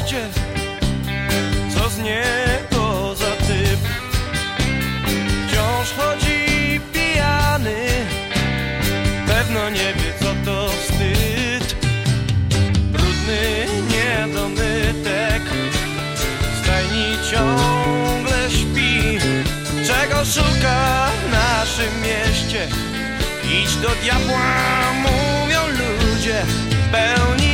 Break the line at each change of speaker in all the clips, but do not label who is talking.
goście Co z niego za typ. Wciąż chodzi pijany Pewno nie wie co to wstyd. Brudny niedomytek stajni ciągle śpi. Czego szuka w naszym mieście? Idź do diabła, mówią ludzie Pełni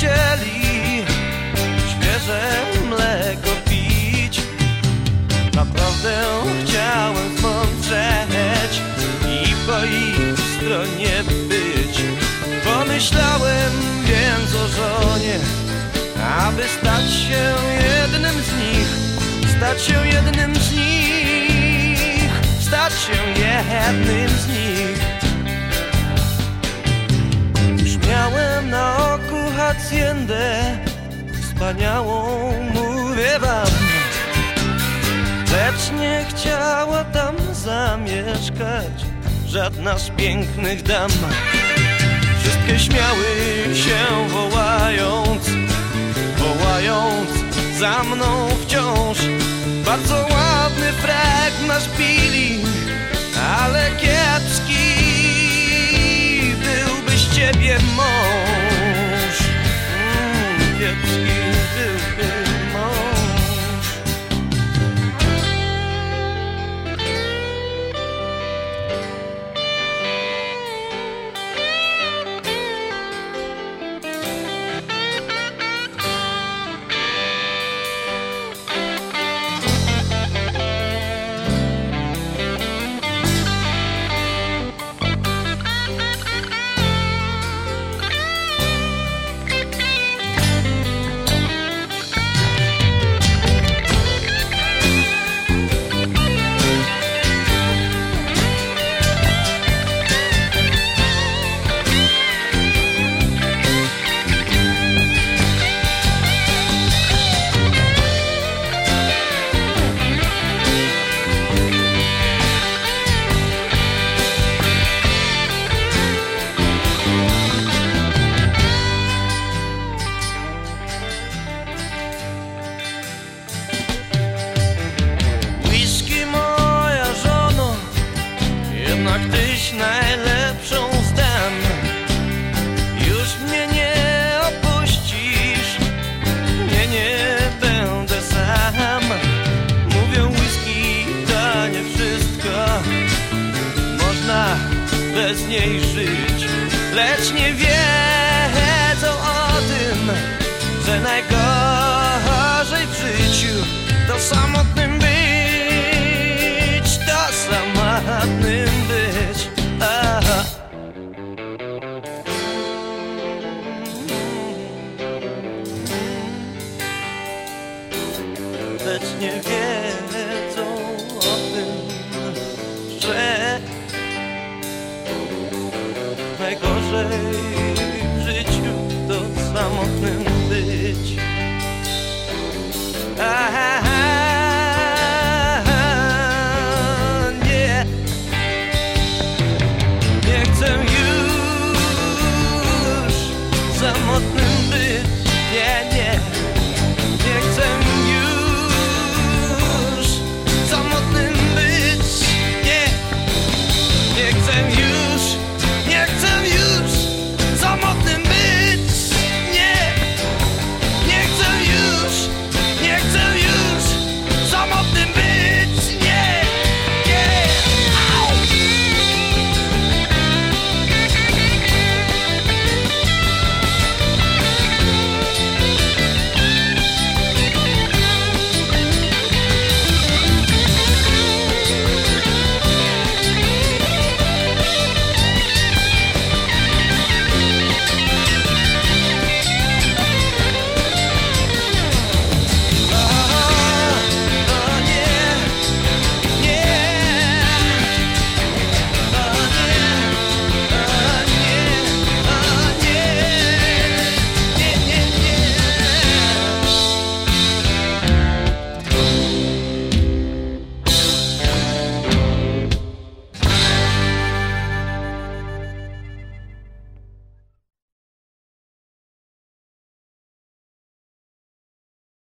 pościeli Świeże mleko pić. Naprawdę chciałem zmądrzeć I po ich stronie być. Pomyślałem więc o żonie Aby stać się jednym z nich Stać się jednym z nich Stać się jednym z nich haciendę Wspaniałą, mówię wam. Lecz nie chciała tam zamieszkać Żadna z pięknych dam. Wszystkie śmiały się wołając Wołając za mną wciąż. Bardzo ładny frek masz Billy Ale kiepski byłby z ciebie mąż Tyś najlepszą zdam Już mnie nie opuścisz. Nie, nie będę sam. Mówią whisky to nie wszystko. Można bez niej żyć. Lecz nie wiedzą o tym Że najgorzej w życiu To samotnym